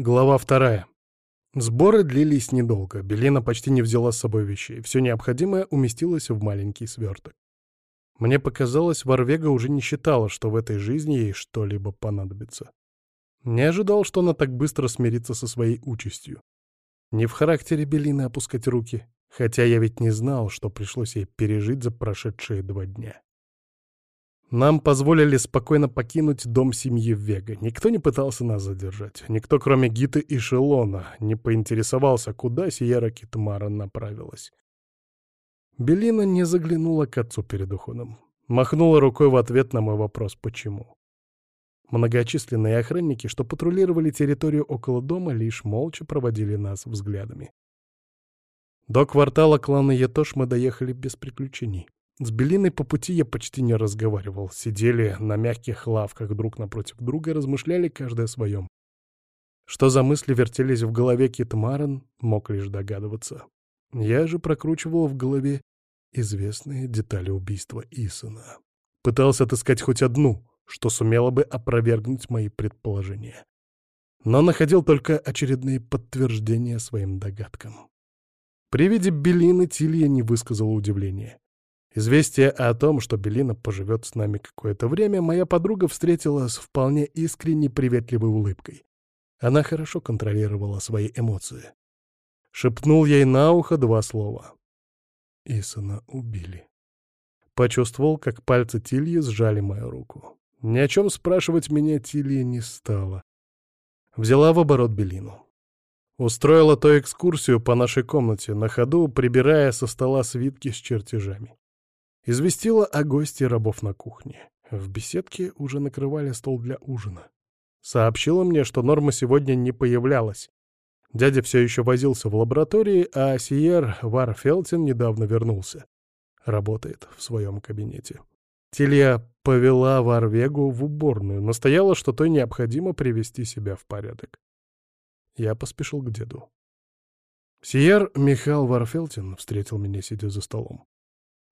Глава вторая. Сборы длились недолго. Белина почти не взяла с собой вещей. Все необходимое уместилось в маленький сверток. Мне показалось, Варвега уже не считала, что в этой жизни ей что-либо понадобится. Не ожидал, что она так быстро смирится со своей участью. Не в характере Белины опускать руки, хотя я ведь не знал, что пришлось ей пережить за прошедшие два дня. Нам позволили спокойно покинуть дом семьи Вега. Никто не пытался нас задержать. Никто, кроме Гиты и Шелона, не поинтересовался, куда Сиера Китмара направилась. Белина не заглянула к отцу перед уходом. Махнула рукой в ответ на мой вопрос «почему?». Многочисленные охранники, что патрулировали территорию около дома, лишь молча проводили нас взглядами. До квартала клана Етош мы доехали без приключений. С Белиной по пути я почти не разговаривал. Сидели на мягких лавках друг напротив друга, размышляли каждый о своем. Что за мысли вертелись в голове Кит Марен, мог лишь догадываться. Я же прокручивал в голове известные детали убийства Исона. Пытался отыскать хоть одну, что сумело бы опровергнуть мои предположения. Но находил только очередные подтверждения своим догадкам. При виде Белины Тилья не высказала удивления. Известие о том, что Белина поживет с нами какое-то время, моя подруга встретила с вполне искренней приветливой улыбкой. Она хорошо контролировала свои эмоции. Шепнул ей на ухо два слова. Исона убили. Почувствовал, как пальцы Тильи сжали мою руку. Ни о чем спрашивать меня Тилья не стала. Взяла в оборот Белину. Устроила то экскурсию по нашей комнате, на ходу прибирая со стола свитки с чертежами. Известила о гости рабов на кухне. В беседке уже накрывали стол для ужина. Сообщила мне, что Норма сегодня не появлялась. Дядя все еще возился в лаборатории, а Сиер Варфелтин недавно вернулся. Работает в своем кабинете. Тилья повела Варвегу в уборную, настояла, что той необходимо привести себя в порядок. Я поспешил к деду. Сиер Михаил Варфелтин встретил меня, сидя за столом.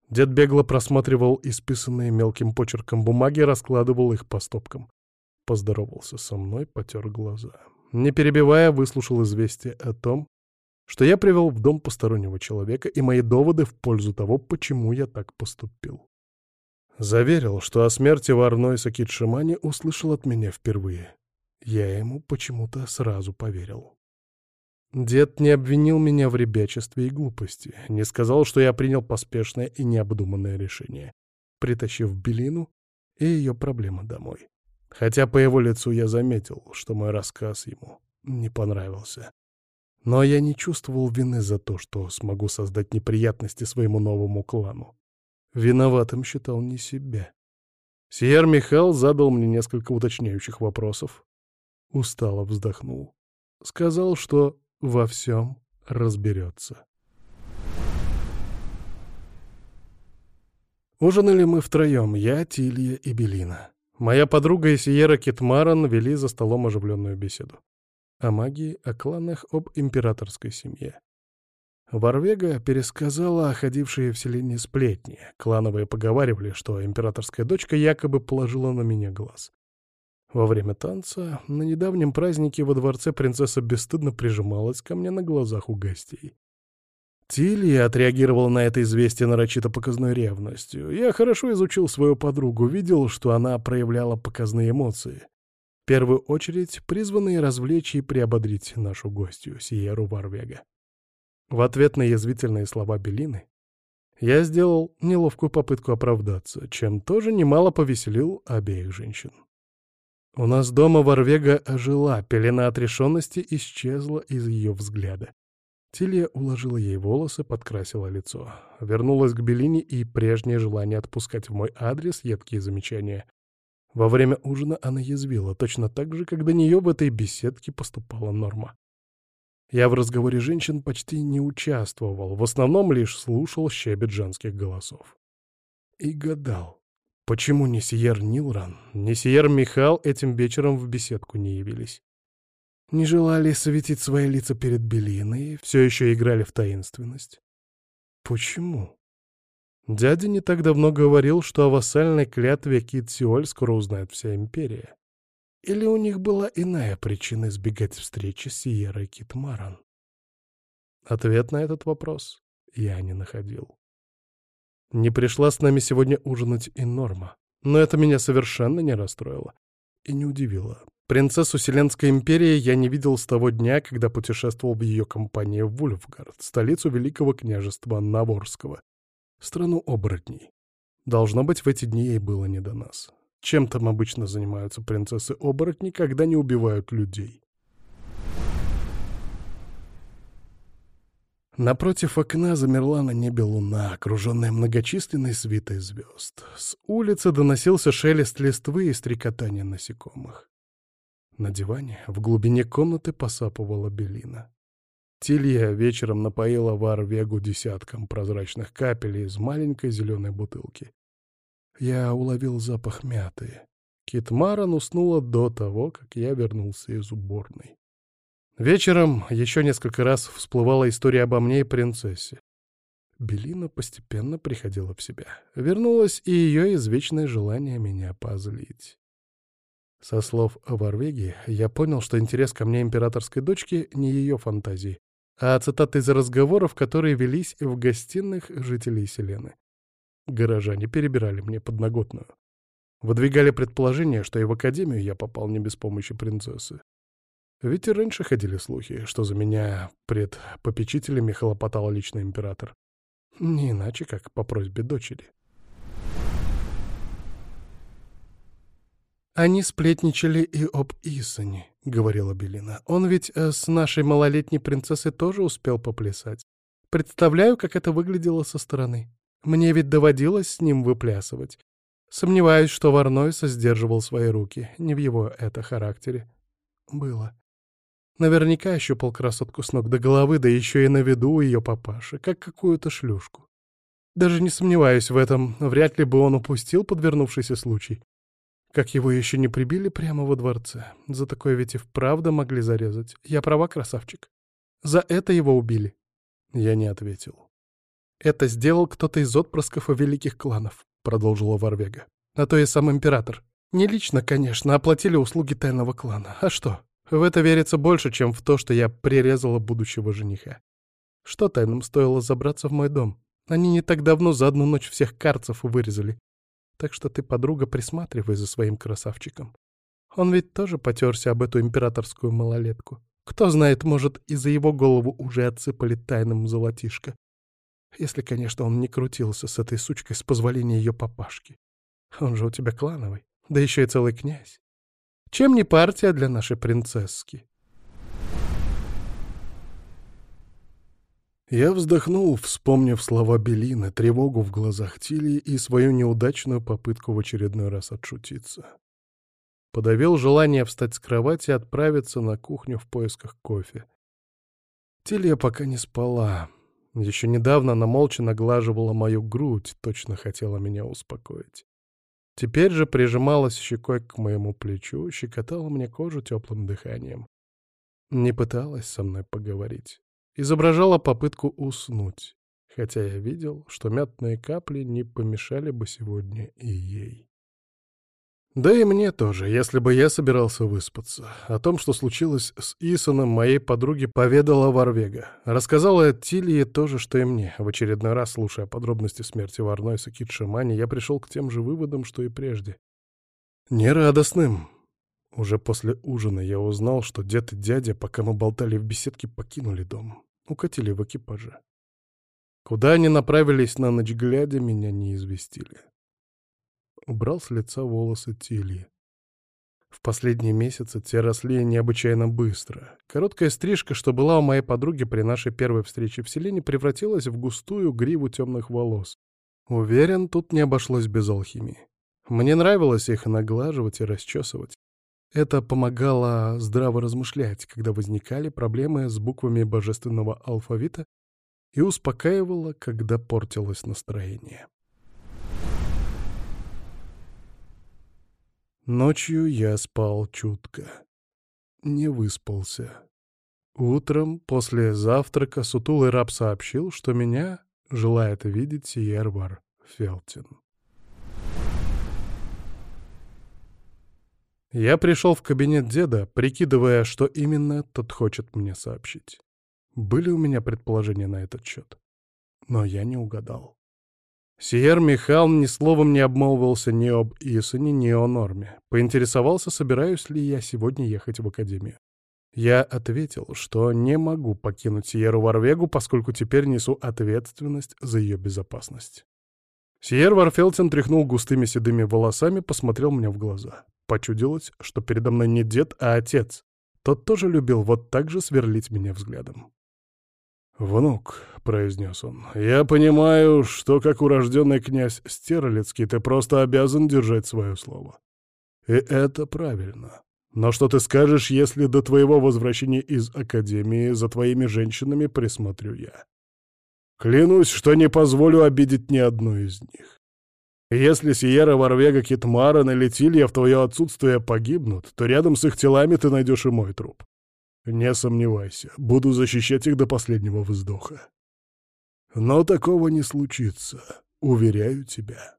Дед бегло просматривал исписанные мелким почерком бумаги, раскладывал их по стопкам. Поздоровался со мной, потер глаза. Не перебивая, выслушал известие о том, что я привел в дом постороннего человека и мои доводы в пользу того, почему я так поступил. Заверил, что о смерти Варной Сакитшимани услышал от меня впервые. Я ему почему-то сразу поверил. Дед не обвинил меня в ребячестве и глупости, не сказал, что я принял поспешное и необдуманное решение, притащив Белину и ее проблемы домой. Хотя по его лицу я заметил, что мой рассказ ему не понравился. Но я не чувствовал вины за то, что смогу создать неприятности своему новому клану. Виноватым считал не себя. Сиер Михаил задал мне несколько уточняющих вопросов. Устало вздохнул. Сказал, что во всем разберется. Ужинали мы втроем, я, Тилья и Белина. Моя подруга и Сиера Китмаран вели за столом оживленную беседу. О магии, о кланах, об императорской семье. Варвега пересказала ходившие в селении сплетни. Клановые поговаривали, что императорская дочка якобы положила на меня глаз. Во время танца на недавнем празднике во дворце принцесса бесстыдно прижималась ко мне на глазах у гостей. Тилья отреагировала на это известие нарочито показной ревностью. Я хорошо изучил свою подругу, видел, что она проявляла показные эмоции. В первую очередь, призванные развлечь и приободрить нашу гостью, Сиеру Варвега. В ответ на язвительные слова Белины я сделал неловкую попытку оправдаться, чем тоже немало повеселил обеих женщин. У нас дома Варвега ожила, пелена отрешенности исчезла из ее взгляда. Тилья уложила ей волосы, подкрасила лицо. Вернулась к Белине и прежнее желание отпускать в мой адрес едкие замечания. Во время ужина она язвила, точно так же, как до нее в этой беседке поступала Норма. Я в разговоре женщин почти не участвовал, в основном лишь слушал щебет женских голосов. И гадал, Почему ни Сиер Нилран, ни Сиер Михал этим вечером в беседку не явились? Не желали светить свои лица перед Белиной, все еще играли в таинственность. Почему? Дядя не так давно говорил, что о вассальной клятве Кит Сиоль скоро узнает вся империя. Или у них была иная причина избегать встречи с Сиерой Китмаран? Ответ на этот вопрос я не находил. Не пришла с нами сегодня ужинать и Норма, но это меня совершенно не расстроило и не удивило. Принцессу Селенской империи я не видел с того дня, когда путешествовал в ее компании в Вульфгард, столицу Великого княжества Наворского, страну оборотней. Должно быть, в эти дни ей было не до нас. Чем там обычно занимаются принцессы-оборотни, когда не убивают людей? Напротив окна замерла на небе луна, окруженная многочисленной свитой звезд. С улицы доносился шелест листвы и стрекотание насекомых. На диване в глубине комнаты посапывала Белина. Тилья вечером напоила Варвегу десятком прозрачных капель из маленькой зеленой бутылки. Я уловил запах мяты. Кит Маран уснула до того, как я вернулся из уборной. Вечером еще несколько раз всплывала история обо мне и принцессе. Белина постепенно приходила в себя. Вернулось и ее извечное желание меня позлить. Со слов Варвеги я понял, что интерес ко мне императорской дочки не ее фантазии, а цитаты из разговоров, которые велись в гостиных жителей Селены. Горожане перебирали мне подноготную. Выдвигали предположение, что и в академию я попал не без помощи принцессы. Ведь и раньше ходили слухи, что за меня пред попечителями хлопотал личный император. Не иначе, как по просьбе дочери. «Они сплетничали и об Исане», — говорила Белина. «Он ведь э, с нашей малолетней принцессой тоже успел поплясать. Представляю, как это выглядело со стороны. Мне ведь доводилось с ним выплясывать. Сомневаюсь, что Варнойса сдерживал свои руки. Не в его это характере. Было. Наверняка ощупал красотку с ног до головы, да еще и на виду у ее папаши, как какую-то шлюшку. Даже не сомневаюсь в этом, вряд ли бы он упустил подвернувшийся случай. Как его еще не прибили прямо во дворце. За такое ведь и вправду могли зарезать. Я права, красавчик. За это его убили. Я не ответил. Это сделал кто-то из отпрысков великих кланов, продолжила Варвега. А то и сам император. Не лично, конечно, оплатили услуги тайного клана. А что? В это верится больше, чем в то, что я прирезала будущего жениха. Что тайным стоило забраться в мой дом? Они не так давно за одну ночь всех карцев вырезали. Так что ты, подруга, присматривай за своим красавчиком. Он ведь тоже потерся об эту императорскую малолетку. Кто знает, может, и за его голову уже отсыпали тайным золотишко. Если, конечно, он не крутился с этой сучкой с позволения ее папашки. Он же у тебя клановый, да еще и целый князь. Чем не партия для нашей принцесски? Я вздохнул, вспомнив слова Белины, тревогу в глазах Тилии и свою неудачную попытку в очередной раз отшутиться. Подавил желание встать с кровати и отправиться на кухню в поисках кофе. Тилия пока не спала. Еще недавно она молча наглаживала мою грудь, точно хотела меня успокоить. Теперь же прижималась щекой к моему плечу, щекотала мне кожу теплым дыханием. Не пыталась со мной поговорить. Изображала попытку уснуть, хотя я видел, что мятные капли не помешали бы сегодня и ей. Да и мне тоже, если бы я собирался выспаться. О том, что случилось с Исоном, моей подруге поведала Варвега. Рассказала Тилье то же, что и мне. В очередной раз, слушая подробности смерти Варнойса Китшимани, я пришел к тем же выводам, что и прежде. Нерадостным. Уже после ужина я узнал, что дед и дядя, пока мы болтали в беседке, покинули дом. Укатили в экипаже. Куда они направились на ночь глядя, меня не известили убрал с лица волосы Тильи. В последние месяцы те росли необычайно быстро. Короткая стрижка, что была у моей подруги при нашей первой встрече в селении, превратилась в густую гриву темных волос. Уверен, тут не обошлось без алхимии. Мне нравилось их наглаживать и расчесывать. Это помогало здраво размышлять, когда возникали проблемы с буквами божественного алфавита, и успокаивало, когда портилось настроение. Ночью я спал чутко. Не выспался. Утром, после завтрака, сутулый раб сообщил, что меня желает видеть Сиервар Фелтин. Я пришел в кабинет деда, прикидывая, что именно тот хочет мне сообщить. Были у меня предположения на этот счет. Но я не угадал. Сиер Михал ни словом не обмолвился ни об Исоне, ни о Норме. Поинтересовался, собираюсь ли я сегодня ехать в академию. Я ответил, что не могу покинуть Сиеру Варвегу, поскольку теперь несу ответственность за ее безопасность. Сиер Варфелтин тряхнул густыми седыми волосами, посмотрел мне в глаза. Почудилось, что передо мной не дед, а отец. Тот тоже любил вот так же сверлить меня взглядом. «Внук», — произнес он, — «я понимаю, что как урожденный князь Стерлицкий ты просто обязан держать свое слово. И это правильно. Но что ты скажешь, если до твоего возвращения из Академии за твоими женщинами присмотрю я? Клянусь, что не позволю обидеть ни одну из них. Если Сиера, Варвега, Китмаран или Тилья в твое отсутствие погибнут, то рядом с их телами ты найдешь и мой труп. Не сомневайся, буду защищать их до последнего вздоха. Но такого не случится, уверяю тебя.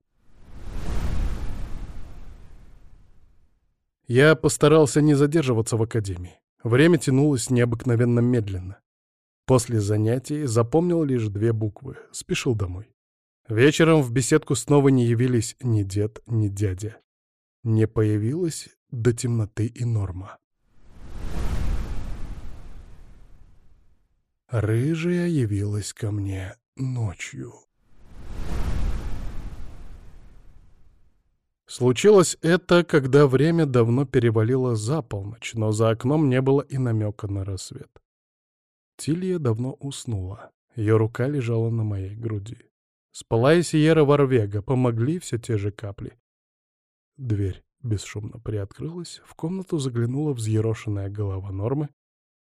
Я постарался не задерживаться в академии. Время тянулось необыкновенно медленно. После занятий запомнил лишь две буквы. Спешил домой. Вечером в беседку снова не явились ни дед, ни дядя. Не появилась до темноты и норма. Рыжая явилась ко мне ночью. Случилось это, когда время давно перевалило за полночь, но за окном не было и намека на рассвет. Тилья давно уснула. Ее рука лежала на моей груди. Спала и Сиера Варвега, помогли все те же капли. Дверь бесшумно приоткрылась, в комнату заглянула взъерошенная голова Нормы.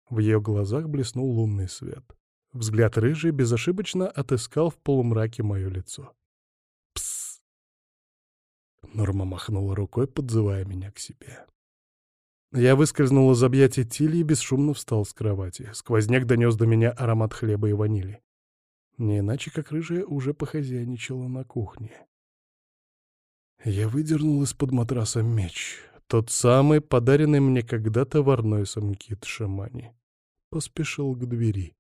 В ее глазах блеснул лунный свет. Взгляд рыжий безошибочно отыскал в полумраке мое лицо. Норма махнула рукой, подзывая меня к себе. Я выскользнул из объятий Тили и бесшумно встал с кровати. Сквозняк донес до меня аромат хлеба и ванили. Не иначе, как рыжая уже похозяйничала на кухне. Я выдернул из-под матраса меч, тот самый, подаренный мне когда-то Варнойсом Кит Шамани. Поспешил к двери.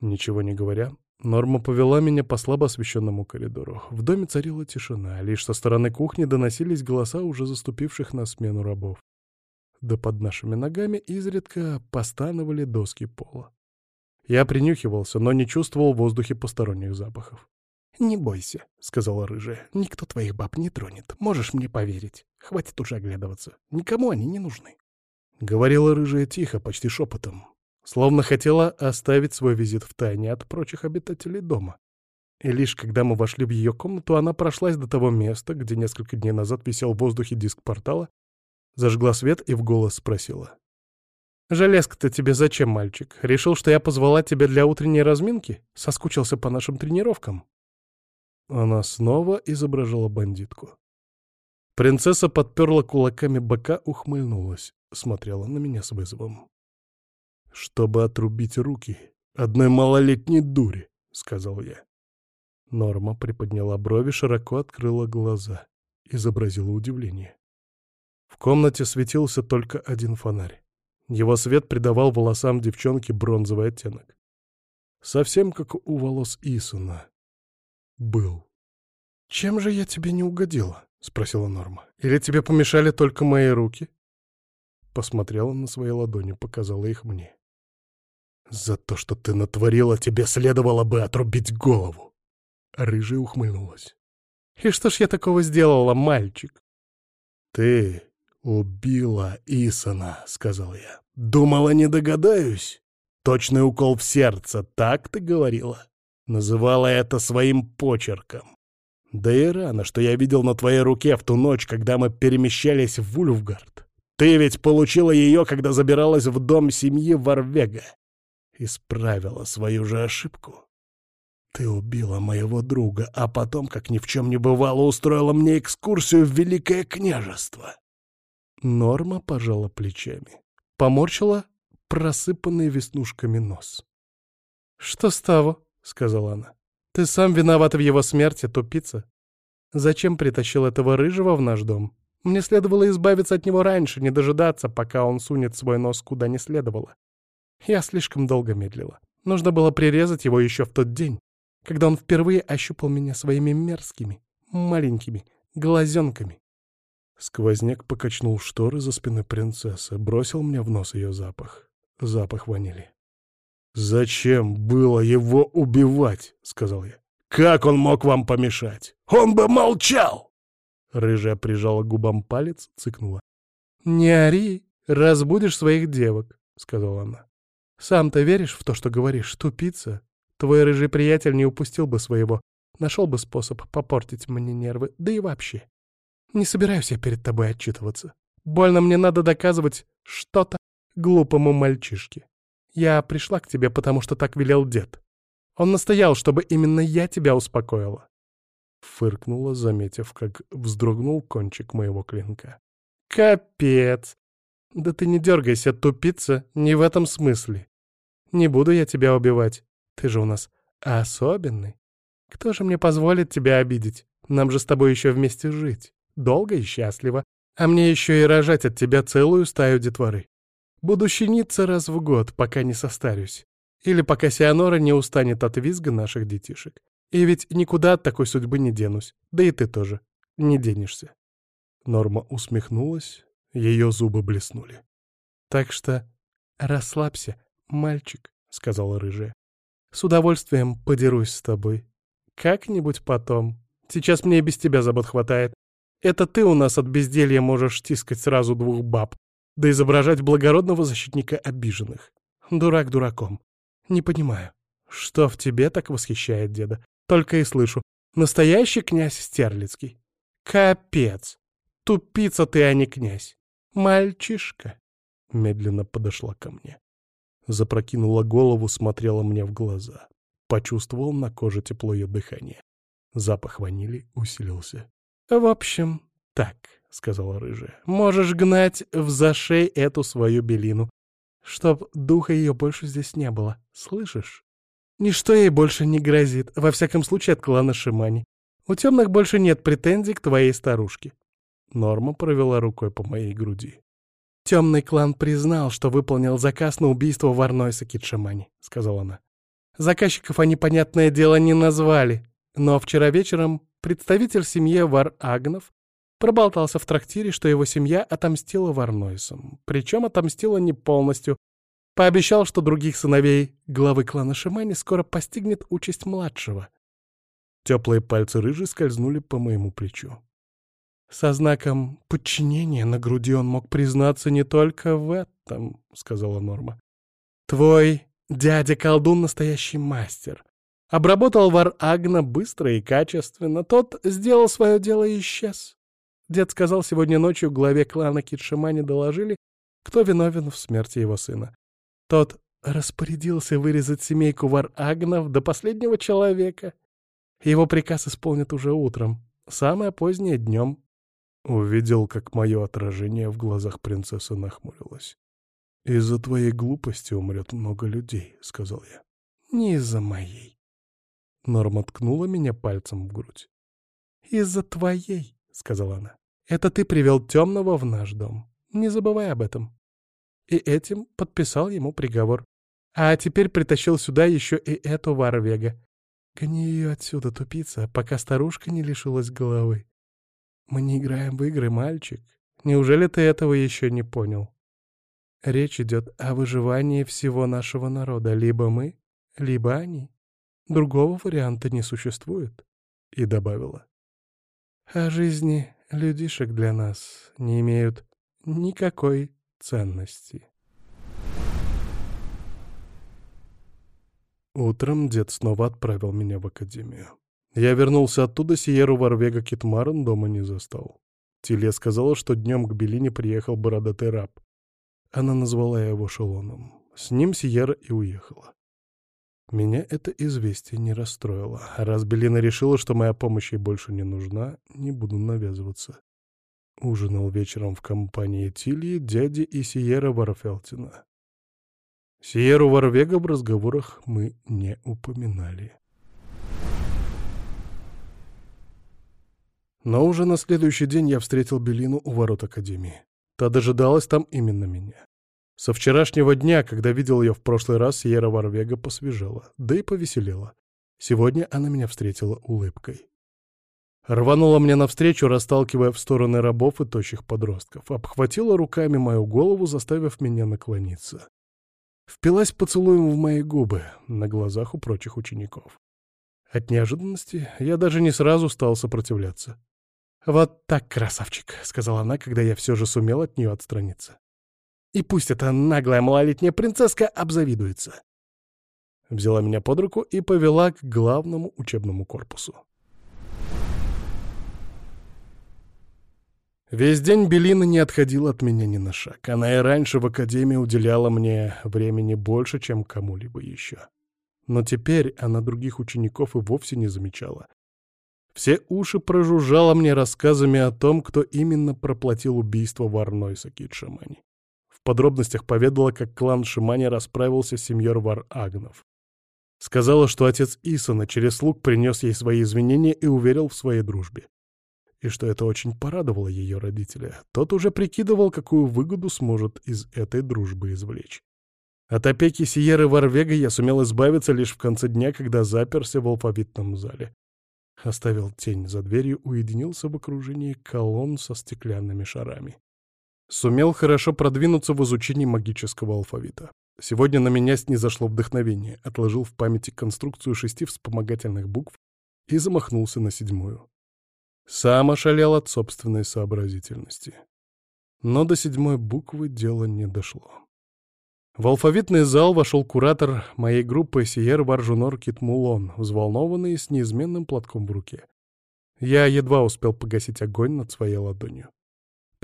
Ничего не говоря, Норма повела меня по слабо освещенному коридору. В доме царила тишина, лишь со стороны кухни доносились голоса уже заступивших на смену рабов. Да под нашими ногами изредка постановали доски пола. Я принюхивался, но не чувствовал в воздухе посторонних запахов. «Не бойся», — сказала рыжая, — «никто твоих баб не тронет, можешь мне поверить. Хватит уже оглядываться, никому они не нужны». Говорила рыжая тихо, почти шепотом, Словно хотела оставить свой визит в тайне от прочих обитателей дома. И лишь когда мы вошли в ее комнату, она прошлась до того места, где несколько дней назад висел в воздухе диск портала, зажгла свет и в голос спросила. «Железка-то тебе зачем, мальчик? Решил, что я позвала тебя для утренней разминки? Соскучился по нашим тренировкам?» Она снова изображала бандитку. Принцесса подперла кулаками бока, ухмыльнулась, смотрела на меня с вызовом чтобы отрубить руки одной малолетней дури», — сказал я. Норма приподняла брови, широко открыла глаза, изобразила удивление. В комнате светился только один фонарь. Его свет придавал волосам девчонки бронзовый оттенок. Совсем как у волос Исона. Был. «Чем же я тебе не угодила?» — спросила Норма. «Или тебе помешали только мои руки?» Посмотрела на свои ладони, показала их мне. «За то, что ты натворила, тебе следовало бы отрубить голову!» Рыжая ухмыльнулась. «И что ж я такого сделала, мальчик?» «Ты убила Исона», — сказал я. «Думала, не догадаюсь? Точный укол в сердце, так ты говорила?» Называла это своим почерком. Да и рано, что я видел на твоей руке в ту ночь, когда мы перемещались в Вульфгард. Ты ведь получила ее, когда забиралась в дом семьи Варвега исправила свою же ошибку. Ты убила моего друга, а потом, как ни в чем не бывало, устроила мне экскурсию в Великое княжество. Норма пожала плечами, поморщила просыпанный веснушками нос. «Что с того?» — сказала она. «Ты сам виноват в его смерти, тупица. Зачем притащил этого рыжего в наш дом? Мне следовало избавиться от него раньше, не дожидаться, пока он сунет свой нос куда не следовало. Я слишком долго медлила. Нужно было прирезать его еще в тот день, когда он впервые ощупал меня своими мерзкими, маленькими глазенками. Сквозняк покачнул шторы за спиной принцессы, бросил мне в нос ее запах. Запах ванили. «Зачем было его убивать?» — сказал я. «Как он мог вам помешать? Он бы молчал!» Рыжая прижала губам палец, цыкнула. «Не ори, разбудишь своих девок», — сказала она. «Сам-то веришь в то, что говоришь, тупица? Твой рыжий приятель не упустил бы своего, нашел бы способ попортить мне нервы, да и вообще. Не собираюсь я перед тобой отчитываться. Больно мне надо доказывать что-то глупому мальчишке. Я пришла к тебе, потому что так велел дед. Он настоял, чтобы именно я тебя успокоила. Фыркнула, заметив, как вздрогнул кончик моего клинка. Капец! Да ты не дергайся, тупица, не в этом смысле. Не буду я тебя убивать. Ты же у нас особенный. Кто же мне позволит тебя обидеть? Нам же с тобой еще вместе жить. Долго и счастливо. А мне еще и рожать от тебя целую стаю детворы. Буду щениться раз в год, пока не состарюсь. Или пока Сианора не устанет от визга наших детишек. И ведь никуда от такой судьбы не денусь. Да и ты тоже. Не денешься. Норма усмехнулась, ее зубы блеснули. «Так что расслабься, мальчик», — сказала рыжая. «С удовольствием подерусь с тобой. Как-нибудь потом. Сейчас мне и без тебя забот хватает. Это ты у нас от безделья можешь тискать сразу двух баб, да изображать благородного защитника обиженных. Дурак дураком. Не понимаю, что в тебе так восхищает деда? Только и слышу. Настоящий князь Стерлицкий. Капец! Тупица ты, а не князь. Мальчишка. Медленно подошла ко мне. Запрокинула голову, смотрела мне в глаза. Почувствовал на коже тепло ее дыхания. Запах ванили усилился. «В общем, так», — сказала рыжая. «Можешь гнать в зашей эту свою белину, чтоб духа ее больше здесь не было. Слышишь? Ничто ей больше не грозит, во всяком случае от клана Шимани. У темных больше нет претензий к твоей старушке». Норма провела рукой по моей груди. «Темный клан признал, что выполнил заказ на убийство Варнойса Китшамани», — сказала она. «Заказчиков они, понятное дело, не назвали, но вчера вечером представитель семьи Вар-Агнов Проболтался в трактире, что его семья отомстила Варнойсом. Причем отомстила не полностью. Пообещал, что других сыновей главы клана Шимани скоро постигнет участь младшего. Теплые пальцы рыжи скользнули по моему плечу. Со знаком подчинения на груди он мог признаться не только в этом, — сказала Норма. Твой дядя-колдун — настоящий мастер. Обработал Вар Агна быстро и качественно. Тот сделал свое дело и исчез. Дед сказал, сегодня ночью главе клана Китшимани доложили, кто виновен в смерти его сына. Тот распорядился вырезать семейку Вар-Агнов до последнего человека. Его приказ исполнят уже утром, самое позднее днем. Увидел, как мое отражение в глазах принцессы нахмурилось. «Из-за твоей глупости умрет много людей», — сказал я. «Не из-за моей». Норма ткнула меня пальцем в грудь. «Из-за твоей», — сказала она. «Это ты привел темного в наш дом. Не забывай об этом». И этим подписал ему приговор. А теперь притащил сюда еще и эту Варвега. Гони ее отсюда, тупица, пока старушка не лишилась головы. Мы не играем в игры, мальчик. Неужели ты этого еще не понял? Речь идет о выживании всего нашего народа. Либо мы, либо они. Другого варианта не существует. И добавила. А жизни людишек для нас не имеют никакой ценности. Утром дед снова отправил меня в академию. Я вернулся оттуда, Сиеру Варвега Китмарен дома не застал. Тиле сказала, что днем к Белине приехал бородатый раб. Она назвала его Шелоном. С ним Сиера и уехала. Меня это известие не расстроило. Раз Белина решила, что моя помощь ей больше не нужна, не буду навязываться. Ужинал вечером в компании Тильи, дяди и Сиера Варфелтина. Сиеру Варвега в разговорах мы не упоминали. Но уже на следующий день я встретил Белину у ворот Академии. Та дожидалась там именно меня. Со вчерашнего дня, когда видел ее в прошлый раз, Сьерра Варвега посвежела, да и повеселела. Сегодня она меня встретила улыбкой. Рванула мне навстречу, расталкивая в стороны рабов и тощих подростков. Обхватила руками мою голову, заставив меня наклониться. Впилась поцелуем в мои губы на глазах у прочих учеников. От неожиданности я даже не сразу стал сопротивляться. «Вот так, красавчик», — сказала она, когда я все же сумел от нее отстраниться. «И пусть эта наглая малолетняя принцесска обзавидуется». Взяла меня под руку и повела к главному учебному корпусу. Весь день Белина не отходила от меня ни на шаг. Она и раньше в академии уделяла мне времени больше, чем кому-либо еще. Но теперь она других учеников и вовсе не замечала. Все уши прожужжала мне рассказами о том, кто именно проплатил убийство Варной Сакит-Шамани. В подробностях поведала, как клан Шимани расправился с семьей Вар-Агнов. Сказала, что отец Исана через слуг принес ей свои извинения и уверил в своей дружбе. И что это очень порадовало ее родителя. Тот уже прикидывал, какую выгоду сможет из этой дружбы извлечь. От опеки Сиеры Варвега я сумел избавиться лишь в конце дня, когда заперся в алфавитном зале. Оставил тень за дверью, уединился в окружении колонн со стеклянными шарами. Сумел хорошо продвинуться в изучении магического алфавита. Сегодня на меня снизошло вдохновение, отложил в памяти конструкцию шести вспомогательных букв и замахнулся на седьмую. Сам ошалел от собственной сообразительности. Но до седьмой буквы дело не дошло. В алфавитный зал вошел куратор моей группы Сиер Варжунор Китмулон, взволнованный с неизменным платком в руке. Я едва успел погасить огонь над своей ладонью.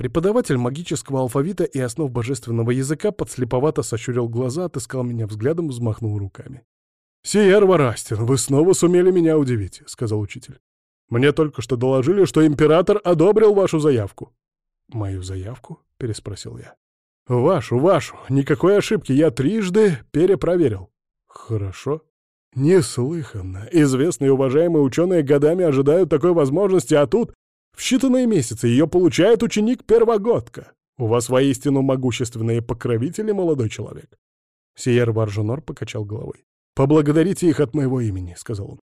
Преподаватель магического алфавита и основ божественного языка подслеповато сощурил глаза, отыскал меня взглядом, взмахнул руками. «Сиер Варастин, вы снова сумели меня удивить», — сказал учитель. «Мне только что доложили, что император одобрил вашу заявку». «Мою заявку?» — переспросил я. «Вашу, вашу. Никакой ошибки. Я трижды перепроверил». «Хорошо». «Неслыханно. Известные уважаемые ученые годами ожидают такой возможности, а тут в считанные месяцы ее получает ученик-первогодка. У вас воистину могущественные покровители, молодой человек». Сиер Варжунор покачал головой. «Поблагодарите их от моего имени», — сказал он.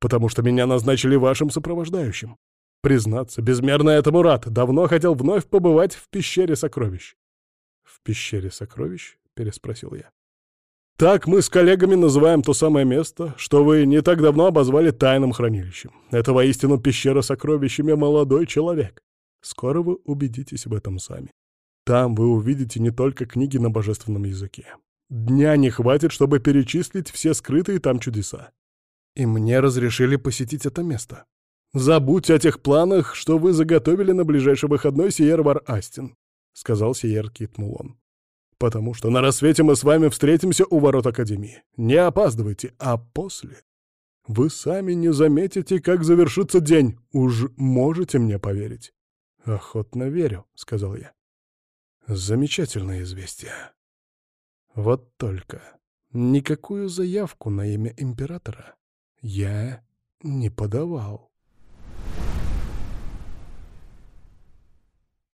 «Потому что меня назначили вашим сопровождающим. Признаться, безмерно этому рад. Давно хотел вновь побывать в пещере сокровищ пещере сокровищ?» — переспросил я. «Так мы с коллегами называем то самое место, что вы не так давно обозвали тайным хранилищем. Это воистину пещера сокровищами, молодой человек. Скоро вы убедитесь в этом сами. Там вы увидите не только книги на божественном языке. Дня не хватит, чтобы перечислить все скрытые там чудеса. И мне разрешили посетить это место. Забудьте о тех планах, что вы заготовили на ближайший выходной Сиервар Астин. — сказал Сиер Китмулон. «Потому что на рассвете мы с вами встретимся у ворот Академии. Не опаздывайте, а после. Вы сами не заметите, как завершится день. Уж можете мне поверить». «Охотно верю», — сказал я. «Замечательное известие. Вот только никакую заявку на имя императора я не подавал».